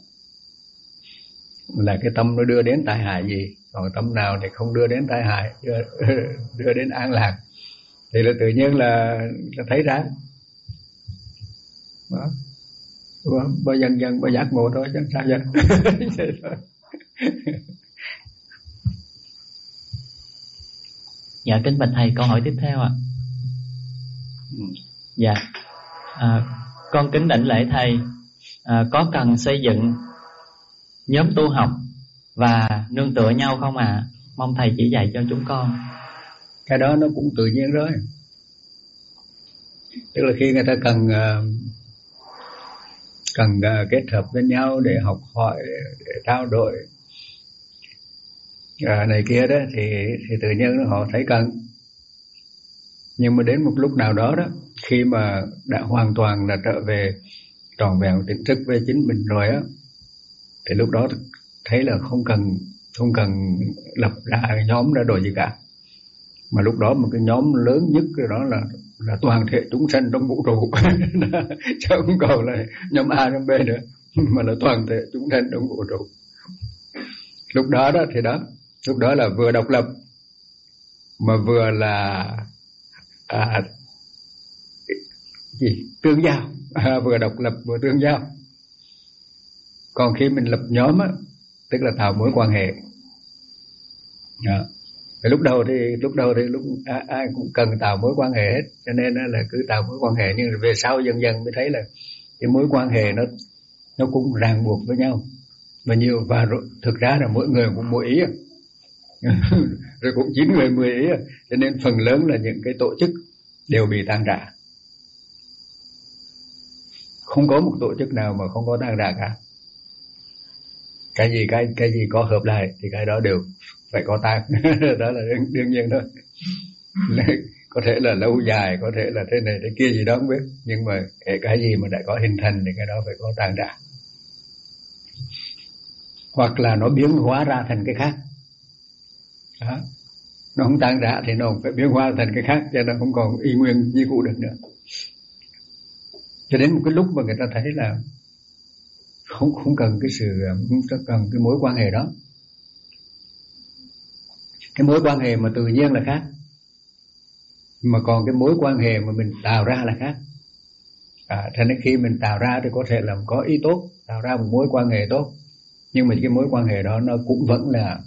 là cái tâm nó đưa đến tai hại gì? Còn tâm nào thì không đưa đến tai hại đưa, đưa đến an lạc. Thì là tự nhiên là, là thấy ra. Đó. Bao dần dần bao giác ngộ thôi chẳng sao vậy dạ kính bạch thầy câu hỏi tiếp theo ạ. Ừ. dạ. À, con kính đảnh lễ thầy. À, có cần xây dựng nhóm tu học và nương tựa nhau không ạ? À? mong thầy chỉ dạy cho chúng con. Cái đó nó cũng tự nhiên rồi. Tức là khi người ta cần ờ, cần ờ, kết hợp với nhau để học hỏi để, trao đổi à, này kia đó thì thì tự nhiên họ thấy cần. Nhưng mà đến một lúc nào đó đó khi mà đã hoàn toàn là trở về tròn vẹn tỉnh thức về chính mình rồi á thì lúc đó thấy là không cần không cần lập ra nhóm ra đổi gì cả. Mà lúc đó một cái nhóm lớn nhất đó là là toàn thể chúng sanh trong vũ trụ. Chứ không còn là nhóm A nhóm B nữa mà là toàn thể chúng sanh trong vũ trụ. Lúc đó đó thì đó lúc đó là vừa độc lập mà vừa là à, gì? Tương giao. À, vừa độc lập vừa tương giao còn khi mình lập nhóm á tức là tạo mối quan hệ. Đó. Thì lúc đầu thì lúc đầu thì lúc ai, ai cũng cần tạo mối quan hệ hết. Cho nên là cứ tạo mối quan hệ nhưng về sau dần dần mới thấy là cái mối quan hệ nó nó cũng ràng buộc với nhau. Và nhiều và thực ra là mỗi người cũng mỗi ý rồi cũng chín người mười ý cho nên phần lớn là những cái tổ chức đều bị tan rã. Không có một tổ chức nào mà không có tan rã cả cái gì cái cái gì có hợp lại thì cái đó đều phải có tan đó là đương, đương nhiên thôi. Có thể là lâu dài có thể là thế này thế kia gì đó không biết. Nhưng mà cái gì mà đã có hình thành thì cái đó phải có tan rã hoặc là nó biến hóa ra thành cái khác. Đó. nó không tan rã thì nó phải biến hóa thành cái khác cho nó không còn y nguyên như cũ được nữa. Cho đến một cái lúc mà người ta thấy là không không cần cái sự ờ, không cần cái mối quan hệ đó. Cái mối quan hệ mà tự nhiên là khác mà còn cái mối quan hệ mà mình tạo ra là khác. À, cho nên khi mình tạo ra thì có thể là có ý tốt tạo ra một mối quan hệ tốt. Nhưng mà cái mối quan hệ đó nó cũng vẫn là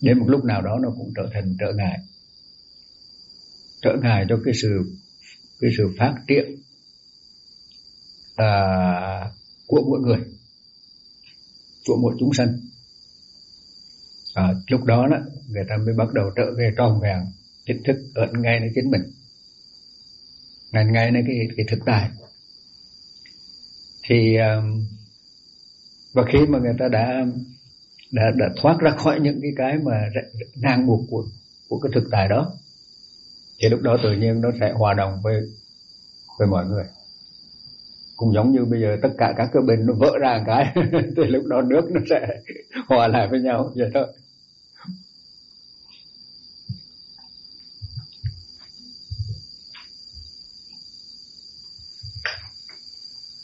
đến một lúc nào đó nó cũng trở thành trở ngại. Trở ngại cho cái sự cái sự phát triển à, của mỗi người của mỗi chúng sanh. À, lúc đó đó người ta mới bắt đầu trở về tròn vẹn chính thức ở ngay nơi chính mình. Ngay ngay nơi cái cái thực tại. Thì và khi mà người ta đã đã đã thoát ra khỏi những cái cái mà ràng buộc của của cái thực tại đó thì lúc đó tự nhiên nó sẽ hòa đồng với với mọi người cũng giống như bây giờ tất cả các cái bình nó vỡ ra một cái thì lúc đó nước nó sẽ hòa lại với nhau vậy thôi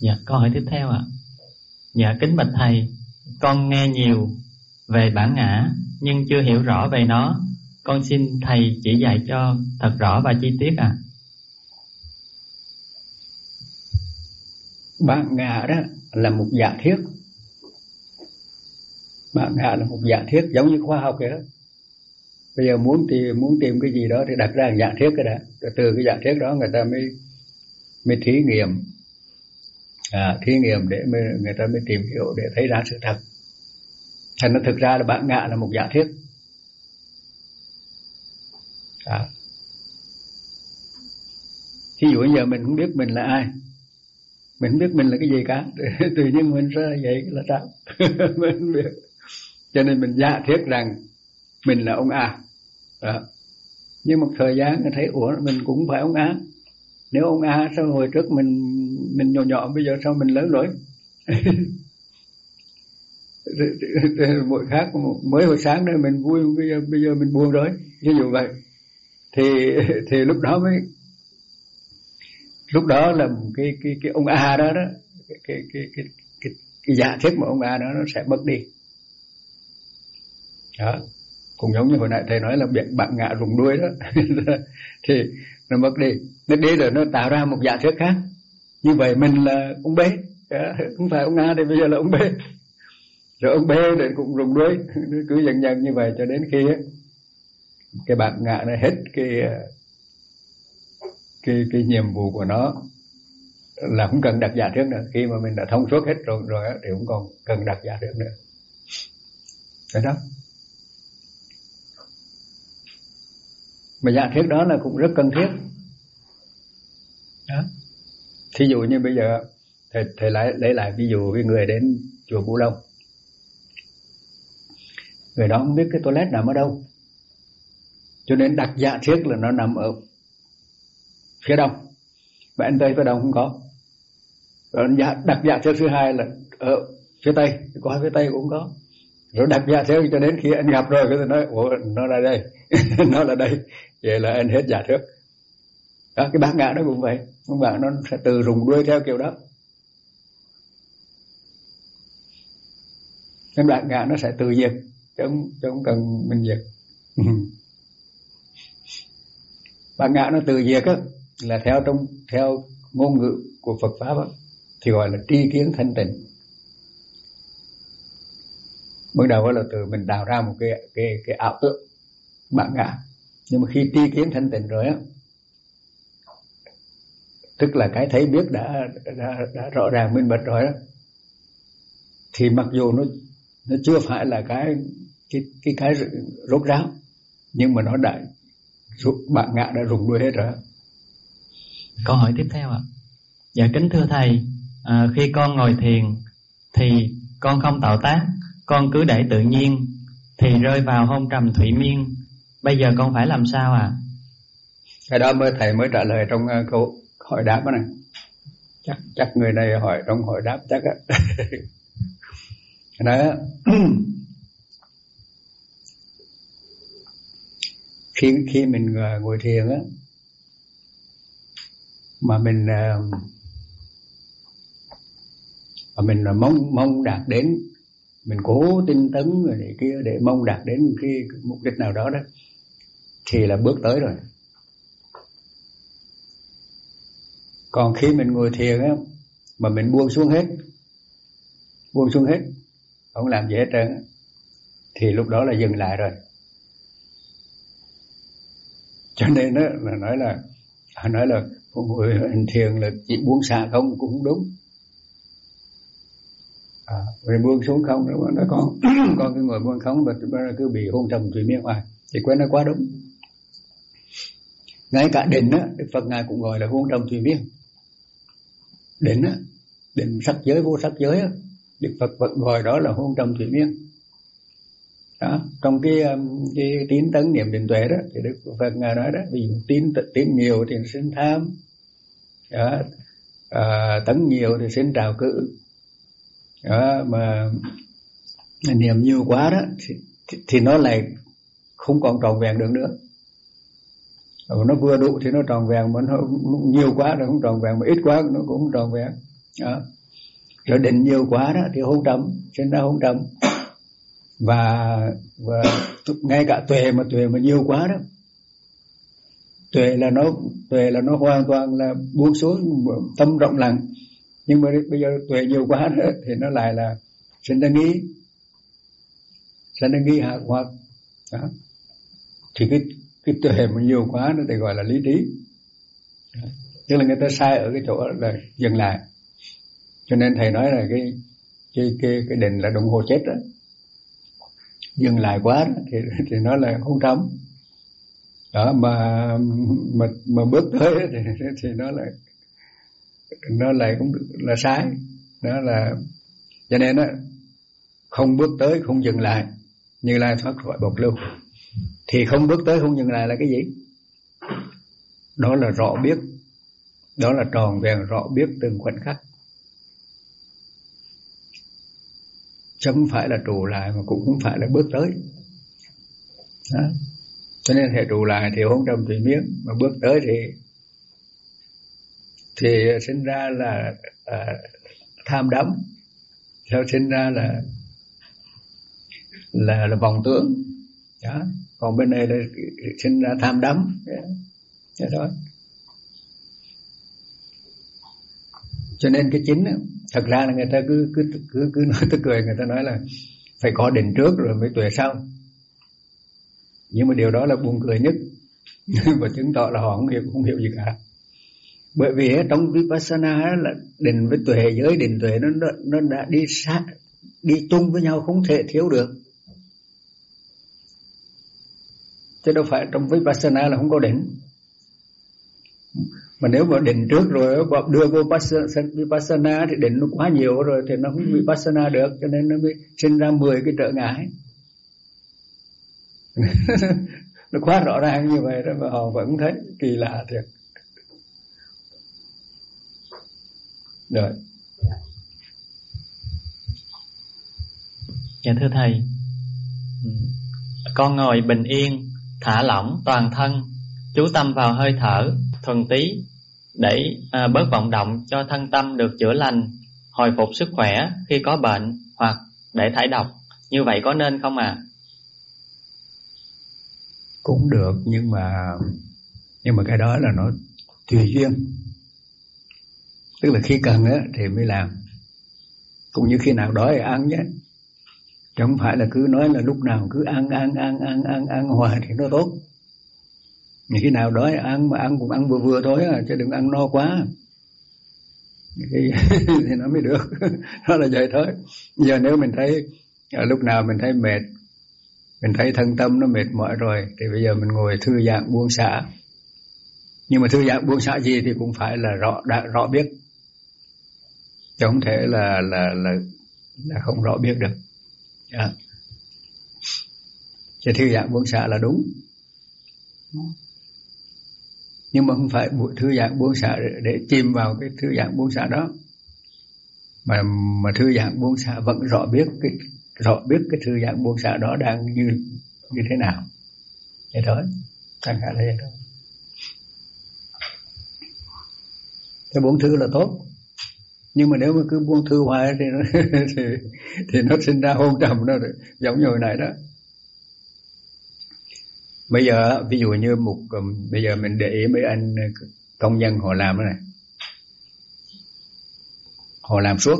Dạ, câu hỏi tiếp theo ạ. À. Dạ, kính bạch thầy, con nghe nhiều về bản ngã nhưng chưa hiểu rõ về nó. Con xin thầy chỉ dạy cho thật rõ và chi tiết ạ. À. bạn ngã đó là một giả thiết. bạn ngã là một giả thiết giống như khoa học vậy đó. Bây giờ muốn tìm muốn tìm cái gì đó thì đặt ra giả thiết cái đã. Rồi từ cái giả thiết đó người ta mới mới thí nghiệm à, thí nghiệm để người ta mới tìm hiểu để thấy ra sự thật thành nó thực ra là bạn ngạ là một giả thiết à. thí dụ giờ mình không biết mình là ai mình không biết mình là cái gì cả. Tự nhiên mình ra vậy là sao? Mình không biết. Cho nên mình giả thiết rằng mình là ông A. Đó. nhưng một thời gian thấy, ủa, mình cũng phải ông A. Nếu ông A sao hồi trước mình mình nhỏ nhỏ, bây giờ sao mình lớn rồi mỗi khác, mới hồi sáng đây mình vui, bây giờ bây giờ mình buồn rồi. Ví dụ vậy. Thì thì lúc đó mới lúc đó là cái cái cái ông A đó đó cái cái cái cái, cái, cái giả thiết mà ông A đó nó sẽ mất đi. Đó cũng giống như hồi nãy thầy nói là biển bạn ngạ rụng đuôi đó thì nó mất đi. Nó đi rồi nó tạo ra một giả thuyết khác. Như vậy mình là ông B không phải ông A thì bây giờ là ông B. Rồi ông B thì cũng rụng đuôi cứ dần dần như vậy cho đến khi cái bạn ngạ nó hết cái cái cái nhiệm vụ của nó là không cần đặt giả thuyết nữa. Khi mà mình đã thông suốt hết rồi rồi thì cũng còn cần đặt giả thuyết nữa. Cái đó mà giả thiết đó là cũng rất cần thiết. Đó. Thí dụ như bây giờ thầy, thầy lấy, lấy lại ví dụ với người đến chùa Vũ Long. Người đó không biết cái toilet nằm ở đâu. Cho nên đặt giả thiết là nó nằm ở phía đông. Và anh tây phía đông không có. Rồi đặt giả thiết thứ hai là ở phía tây. Có phía tây cũng có. Rồi đặt giả thiết cho đến khi anh gặp rồi cái nói ủa nó là đây. Nó là đây. Vậy là anh hết giả thuyết đó cái bát ngã nó cũng vậy. Các bạn nó sẽ từ rùng đuôi theo kiểu đó. Cái bát ngã nó sẽ từ diệt chứ không, chứ không cần mình diệt. Bát ngã nó từ diệt á là theo trong theo ngôn ngữ của Phật pháp đó, thì gọi là tri kiến thanh tịnh. Ban đầu là từ mình đào ra một cái cái cái ảo tượng bạn ngã. Nhưng mà khi tri kiến thanh tịnh rồi á tức là cái thấy biết đã đã, đã rõ ràng minh bạch rồi đó thì mặc dù nó nó chưa phải là cái cái cái cái rốt ráo nhưng mà nó đã bạn ngã đã rụng đuôi hết rồi câu hỏi tiếp theo ạ. Dạ kính thưa thầy à, khi con ngồi thiền thì con không tạo tác con cứ để tự nhiên thì rơi vào hôn trầm thủy miên. Bây giờ con phải làm sao à cái đó mới thầy mới trả lời trong uh, câu hỏi đáp đó này. Chắc chắc người này hỏi trong hỏi đáp chắc á. Đó khi khi mình à, ngồi thiền á mà mình ờ, mà mình mong mong đạt đến, mình cố tinh tấn rồi này kia để mong đạt đến cái mục đích nào đó đó, thì là bước tới rồi. Còn khi mình ngồi thiền á, mà mình buông xuống hết, buông xuống hết, không làm gì hết trơn thì lúc đó là dừng lại rồi. Cho nên đó là nói là nói là hành thiền là chỉ buông xả không cũng đúng. À, rồi buông xuống không nữa nó con con cứ ngồi buông không và cứ bị hôn trầm thủy miên hoài thì quên nó quá đúng. Ngay cả định á đức phật ngài cũng gọi là hôn trầm thủy miên định á định sắc giới vô sắc giới á đức phật vẫn gọi đó là hôn trầm thủy miên đó trong cái um, cái tín tấn niệm định tuệ đó thì đức phật ngài nói đó ví dụ tín tín nhiều thì sinh tham. Đó, à, tấn nhiều thì sinh trào cự đó, mà niệm nhiều quá đó thì, thì, thì nó lại không còn tròn vẹn được nữa. Ừ, nó vừa đủ thì nó tròn vẹn mà nó nhiều quá nó không tròn vẹn mà ít quá nó cũng không tròn vẹn. Đó. rồi định nhiều quá đó thì hôn trầm sinh ra hôn trầm và và ngay cả tuệ mà tuệ mà nhiều quá đó. Tuệ là nó tuệ là nó hoàn toàn là buông xuống tâm rộng lặng. Nhưng mà bây giờ tuệ nhiều quá đó, thì nó lại là sinh ra nghi. Sinh ra nghi hạ hoặc. Đó. thì cái cái tuệ mà nhiều quá nó thì gọi là lý trí. Tức là người ta sai ở cái chỗ là dừng lại. Cho nên thầy nói là cái cái cái cái định là đồng hồ chết đó dừng lại quá đó, thì thì nó là không trống đó mà mà mà bước tới thì thì nó lại nó lại cũng là sai. Đó là cho nên đó không bước tới không dừng lại như lai thoát khỏi bộc lưu. Thì không bước tới không dừng lại là cái gì? Đó là rõ biết đó là tròn vẹn rõ biết từng khoảnh khắc. Chứ không phải là trụ lại mà cũng không phải là bước tới. Đó. cho nên hệ trụ lại thì không trầm tùy miếng mà bước tới thì thì sinh ra là à, tham đắm. Sau sinh ra là là là vòng tướng đó. Còn bên này là sinh ra tham đắm. Thế thôi cho nên cái chính thật ra là người ta cứ cứ cứ cứ nói tôi cười, người ta nói là phải có định trước rồi mới tuệ sau. Nhưng mà điều đó là buồn cười nhất. Và chứng tỏ là họ không hiểu không hiểu gì cả. Bởi vì trong vipassana là định với tuệ, giới định tuệ nó nó đã đi sát đi chung với nhau, không thể thiếu được. Chứ đâu phải trong vipassana là không có định mà nếu mà định trước rồi đưa vô vipassana thì định nó quá nhiều rồi thì nó không vipassana được cho nên nó mới sinh ra 10 cái trở ngại. Nó quá rõ ràng như vậy đó mà họ vẫn thấy kỳ lạ thiệt. Rồi. Dạ thưa thầy. Con ngồi bình yên thả lỏng toàn thân chú tâm vào hơi thở thuần tí để à, bớt vọng động cho thân tâm được chữa lành, hồi phục sức khỏe khi có bệnh hoặc để thải độc. Như vậy có nên không à? Cũng được nhưng mà nhưng mà cái đó là nó tùy duyên. Tức là khi cần á thì mới làm. Cũng như khi nào đói thì ăn nhé. Chứ không phải là cứ nói là lúc nào cứ ăn ăn ăn ăn ăn ăn hoài thì nó tốt khi nào đói ăn mà ăn cũng ăn vừa vừa thôi à, chứ đừng ăn no quá. Thì, thì nó mới được. Đó là vậy thôi. Giờ nếu mình thấy à, lúc nào mình thấy mệt mình thấy thân tâm nó mệt mỏi rồi thì bây giờ mình ngồi thư giãn buông xả. Nhưng mà thư giãn buông xả gì thì cũng phải là rõ đã rõ biết. Chứ không thể là là là là không rõ biết được. Dạ. Yeah. thì thư giãn buông xả là đúng nhưng mà không phải thư giãn buông xả để chìm vào cái thư giãn buông xả đó. Mà mà thư giãn buông xả vẫn rõ biết cái rõ biết cái thư giãn buông xả đó đang như như thế nào. Vậy thôi. Chẳng hạn là vậy thôi. Cái buông thư là tốt. Nhưng mà nếu mà cứ buông thư hoài thì nó thì, thì nó sinh ra hôn trầm nó giống như hồi này đó bây giờ ví dụ như một um, bây giờ mình để ý mấy anh ờ, công nhân họ làm đó này. Họ làm suốt.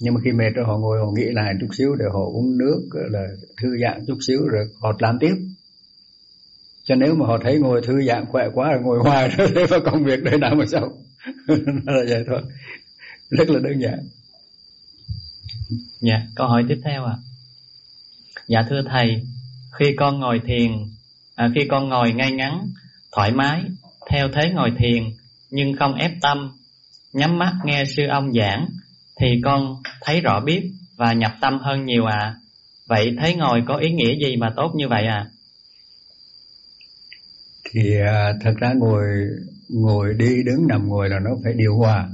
Nhưng mà khi mệt rồi họ ngồi họ nghĩ lại chút xíu để họ uống nước là thư giãn chút xíu rồi họ làm tiếp. Cho nếu mà họ thấy ngồi thư giãn khỏe quá rồi ngồi hoài rồi thế mà công việc đời nào mà xong nó là vậy thôi. Rất là đơn giản. Dạ, câu hỏi tiếp theo ạ. À. Dạ thưa thầy, khi con ngồi thiền, à, khi con ngồi ngay ngắn, thoải mái, theo thế ngồi thiền, nhưng không ép tâm, nhắm mắt nghe sư ông giảng, thì con thấy rõ biết và nhập tâm hơn nhiều à. Vậy thấy ngồi có ý nghĩa gì mà tốt như vậy à? Thì à, thật ra ngồi ngồi đi đứng nằm ngồi là nó phải điều hòa.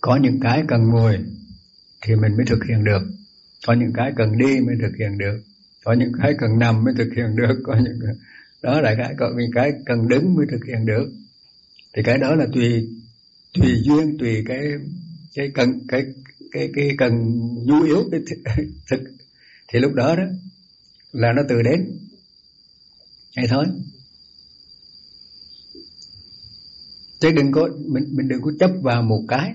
Có những cái cần ngồi thì mình mới thực hiện được. Có những cái cần đi mới thực hiện được. Có những cái cần nằm mới thực hiện được. Có những cái... đó là cái có những cái cần đứng mới thực hiện được. Thì cái đó là tùy tùy duyên, tùy cái cái cần cái cái cái cần nhu yếu, cái thực thì lúc đó đó là nó từ đến hay thôi chứ đừng có mình mình đừng có chấp vào một cái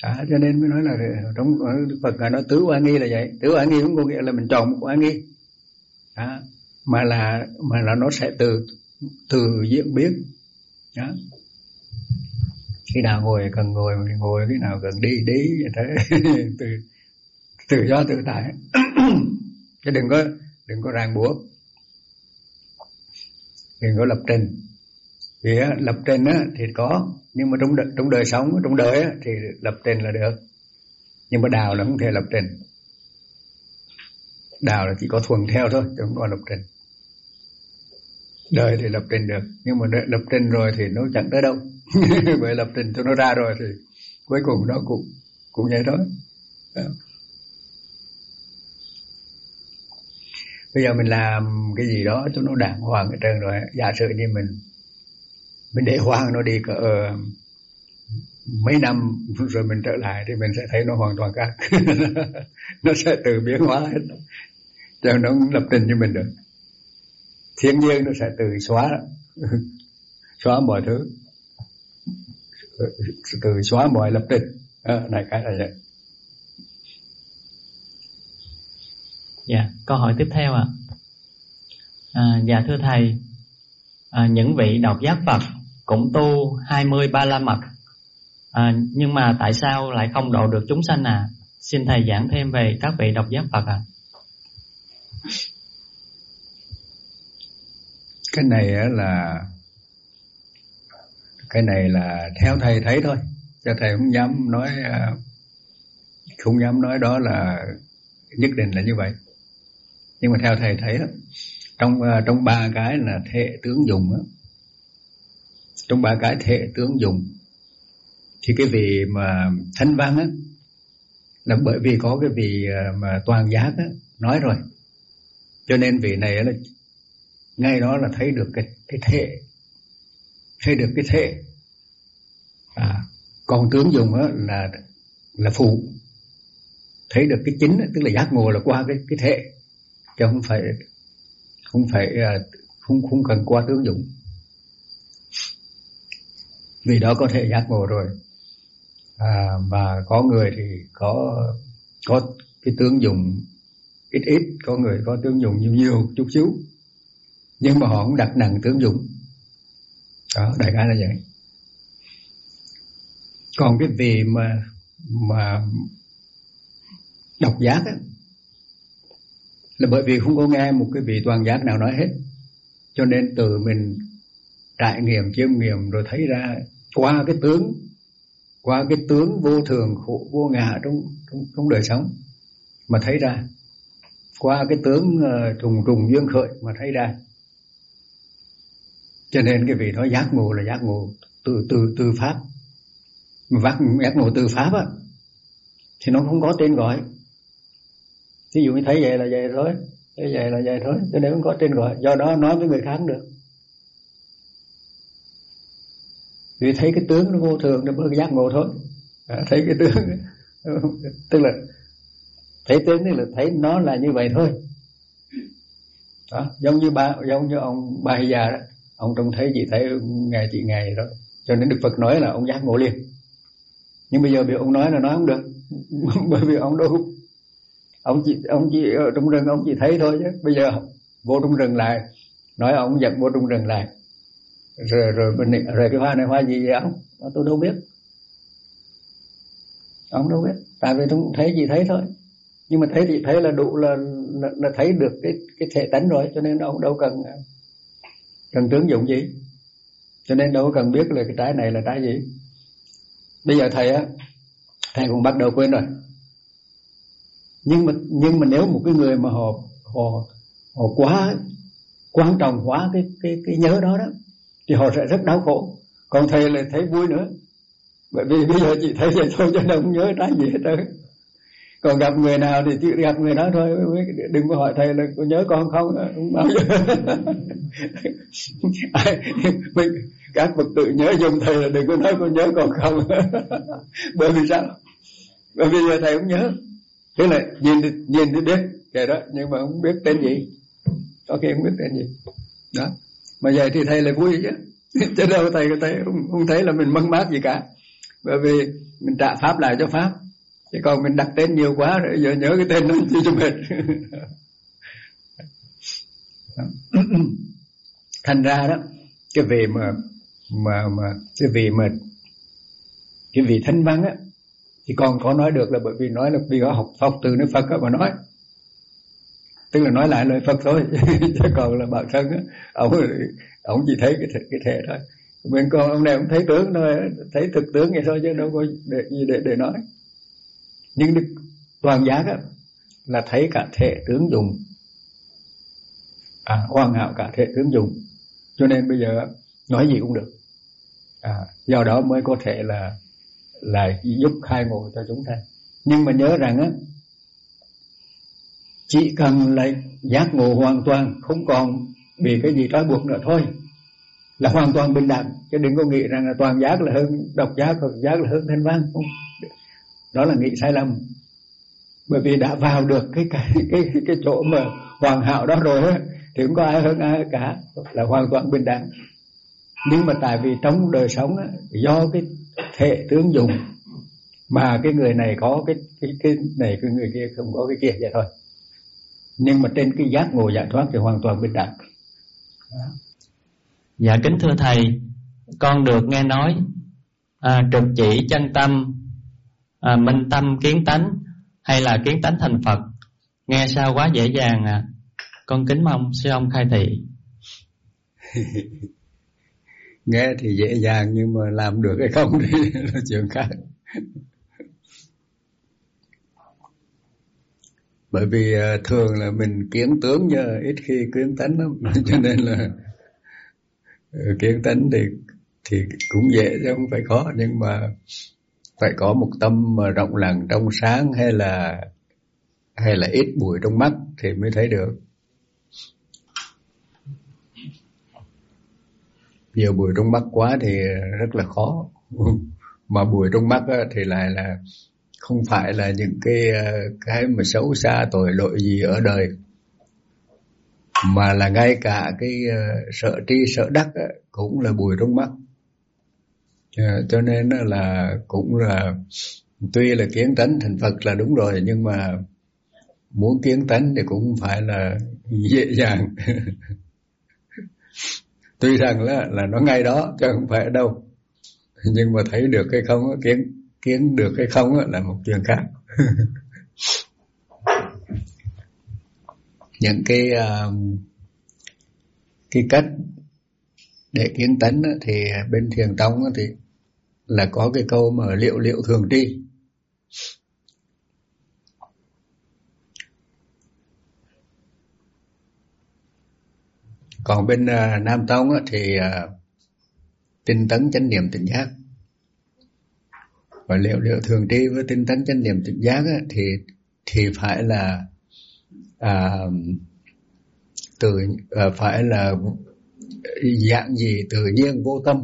à, cho nên mới nói là trong Phật là nó tứ oa nghi là vậy. Tứ oa nghi cũng có nghĩa là mình trồng một oa nghi. À, mà là mà là nó sẽ từ từ diễn biến. Đó. Khi nào ngồi cần ngồi ngồi khi nào cần đi đi như thế. Từ tự do tự tại. Chứ đừng có đừng có ràng buộc. Đừng có lập trình vì lập trình á, thì có. Nhưng mà trong đời, trong đời sống trong đời á, thì lập trình là được. Nhưng mà đào là không thể lập trình. Đào là chỉ có thuần theo thôi chứ không có lập trình. Đời thì lập trình được nhưng mà đợi, lập trình rồi thì nó chẳng tới đâu. Vậy lập trình cho nó ra rồi thì cuối cùng nó cũng cũng vậy thôi. Bây giờ mình làm cái gì đó cho nó đàng hoàng cái trơn rồi giả sử như mình mình để hoang nó đi cỡ ờ, mấy năm rồi mình trở lại thì mình sẽ thấy nó hoàn toàn khác. Nó sẽ tự biến hóa hết. Cho nó lập trình cho mình được. Thiên nhiên nó sẽ tự xóa xóa mọi thứ. Tự xóa mọi lập trình. À, này cái này, vậy. Dạ câu hỏi tiếp theo ạ. À. à, dạ thưa thầy à, những vị đọc giác Phật cũng tu 20 ba la mật. À, nhưng mà tại sao lại không độ được chúng sanh à? Xin thầy giảng thêm về các vị độc giác Phật à cái này là cái này là theo thầy thấy thôi. Cho thầy không dám nói à, không dám nói đó là nhất định là như vậy. Nhưng mà theo thầy thấy đó trong à, trong ba cái là thể tướng dùng đó, trong ba cái thể tướng dùng thì cái vị mà thanh văn á là bởi vì có cái vị à, mà toàn giác á nói rồi. Cho nên vị này là ngay đó là thấy được cái cái thể thấy được cái thể à, còn tướng dùng á là là phụ thấy được cái chính tức là giác ngộ là qua cái cái thể chứ không phải không phải à, không không cần qua tướng dụng vì đó có thể giác ngộ rồi. À, và có người thì có có cái tướng dùng ít ít có người có tướng dùng nhiều nhiều chút xíu. Nhưng mà họ cũng đặt nặng tướng dụng. Đó đại khái là vậy. Còn cái vị mà mà độc giác á là bởi vì không có nghe một cái vị toàn giác nào nói hết. Cho nên từ mình trải nghiệm chiêm nghiệm rồi thấy ra qua cái tướng qua cái tướng vô thường khổ vô ngã trong trong, trong đời sống mà thấy ra. Qua cái tướng uh, trùng trùng duyên khởi mà thấy ra. Cho nên cái vị đó giác ngộ là giác ngộ từ từ từ pháp. Mà giác, giác ngộ từ pháp á thì nó không có tên gọi. Ví dụ như thấy vậy là vậy thôi thấy vậy là vậy thôi cho nên không có tên gọi do đó nói với người khác được. Vì thấy cái tướng nó vô thường nó mới giác ngộ thôi. À, thấy cái tướng tức là thấy tướng tức là thấy nó là như vậy thôi. Đó, giống như ba giống như ông ba già đó ông trông thấy chị thấy ngày chị ngày đó. Cho nên đức phật nói là ông giác ngộ liền. Nhưng bây giờ bị ông nói là nói không được. Bởi vì ông đâu ông chỉ ông chỉ ở trong rừng ông chỉ thấy thôi chứ. Bây giờ vô trong rừng lại nói ông giật vô trong rừng lại rồi rồi bên này, rồi cái hoa này hoa gì vậy ông? Tôi đâu biết. Ông đâu biết. Tại vì tôi thấy gì thấy thôi. Nhưng mà thấy thì thấy là đủ là, là, là thấy được cái cái thể tánh rồi cho nên ông đâu cần cần tướng dụng gì. Cho nên đâu cần biết là cái trái này là trái gì. Bây giờ thầy á thầy cũng bắt đầu quên rồi. Nhưng mà nhưng mà nếu một cái người mà họ họ họ quá quan trọng hóa cái cái cái nhớ đó đó thì họ sẽ rất đau khổ. Còn thầy là thấy vui nữa. Bởi vì bây giờ chỉ thấy vậy thôi cho nên không nhớ trái gì hết trơn. Còn gặp người nào thì chỉ gặp người đó thôi. Đừng có hỏi thầy là có nhớ con không? Không bao giờ mình, các bậc tự nhớ dùng thầy là đừng có nói con nhớ con không. Bởi vì sao? Bởi vì giờ thầy cũng nhớ. Thế là nhìn nhìn thì biết kệ đó, nhưng mà không biết tên gì. Có khi không biết tên gì. Đó mà vậy thì thầy là vui chứ. Chứ đâu thầy thầy không, không thấy là mình mất mát gì cả. Bởi vì mình trả pháp lại cho pháp. Chứ còn mình đặt tên nhiều quá rồi giờ nhớ cái tên nó chi cho mệt. Thành ra đó cái vị mà mà mà cái vị mà cái vị thanh văn á thì còn có nói được là bởi vì nói là vì có học học từ nước Phật á mà nói tức là nói lại lời Phật thôi. Chứ còn là bản thân á ông ông chỉ thấy cái thể, cái thể thôi. Mình còn ông này cũng thấy tướng thôi thấy thực tướng vậy thôi chứ đâu có để gì để để nói. Nhưng đức toàn giác á, là thấy cả thể tướng dùng. À, hoàn hảo cả thể tướng dùng. Cho nên bây giờ nói gì cũng được. À, do đó mới có thể là là giúp khai ngộ cho chúng ta. Nhưng mà nhớ rằng á chỉ cần là giác ngộ hoàn toàn không còn bị cái gì trói buộc nữa thôi. Là hoàn toàn bình đẳng chứ đừng có nghĩ rằng là toàn giác là hơn độc giác hoặc giác là hơn thanh văn. Không. Đó là nghĩ sai lầm. Bởi vì đã vào được cái cái cái cái chỗ mà hoàn hảo đó rồi thì không có ai hơn ai cả. Là hoàn toàn bình đẳng. Nhưng mà tại vì trong đời sống á, do cái thể tướng dùng mà cái người này có cái cái cái này cái người kia không có cái kia vậy thôi nhưng mà trên cái giác ngộ giải thoát thì hoàn toàn bình đẳng. Dạ kính thưa thầy con được nghe nói à, trực chỉ chân tâm à, minh tâm kiến tánh hay là kiến tánh thành phật. Nghe sao quá dễ dàng à. Con kính mong sư ông khai thị. Nghe thì dễ dàng nhưng mà làm được hay không thì là chuyện khác bởi vì ờ, thường là mình kiến tướng chứ ít khi kiến tánh lắm. Cho nên là ờ, kiến tánh thì thì cũng dễ chứ không phải khó. Nhưng mà phải có một tâm mà rộng lặng trong sáng hay là hay là ít bụi trong mắt thì mới thấy được. Nhiều bụi trong mắt quá thì rất là khó. Mà bụi trong mắt thì lại là không phải là những cái ờ, cái mà xấu xa tội lỗi gì ở đời, mà là ngay cả cái ờ, sợ tri sợ đắc cũng là bụi trong mắt ờ, cho nên là cũng là, tuy là kiến tánh thành Phật là đúng rồi, nhưng mà muốn kiến tánh thì cũng phải là dễ dàng. Tuy rằng là là nó ngay đó chứ không phải ở đâu, nhưng mà thấy được hay không kiến kiến được hay không là một chuyện khác. Những cái ờ, cái cách để kiến tấn thì bên thiền tông thì là có cái câu mà liệu liệu thường tri. Còn bên ờ, nam tông thì ờ, tinh tấn chánh niệm tỉnh giác và liệu liệu thường tri với tinh tấn chánh niệm tỉnh giác thì thì phải là à, từ à, phải là dạng gì tự nhiên vô tâm?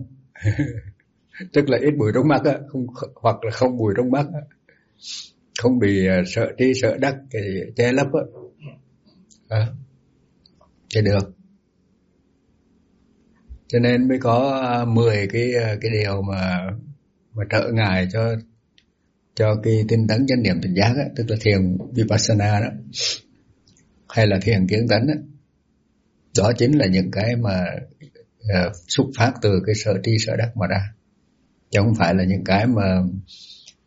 Tức là ít bụi trong mắt á, không hoặc là không bụi trong mắt á. không bị uh, sợ tri sợ đắc cái che lấp á. À, thì được. Cho nên mới có à, 10 cái à, cái điều mà và trợ ngài cho cho cái tinh tấn chánh niệm tỉnh giác á, tức là thiền vipassana đó hay là thiền kiến tánh đó, đó chính là những cái mà uh, xuất phát từ cái sở tri sở đắc mà ra. Chứ không phải là những cái mà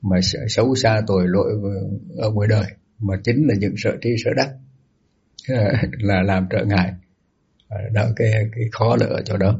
mà xấu xa tội lỗi ở ngoài đời mà chính là những sở tri sở đắc ờ, là làm trợ ngại ờ, đó cái cái khó là ở chỗ đó.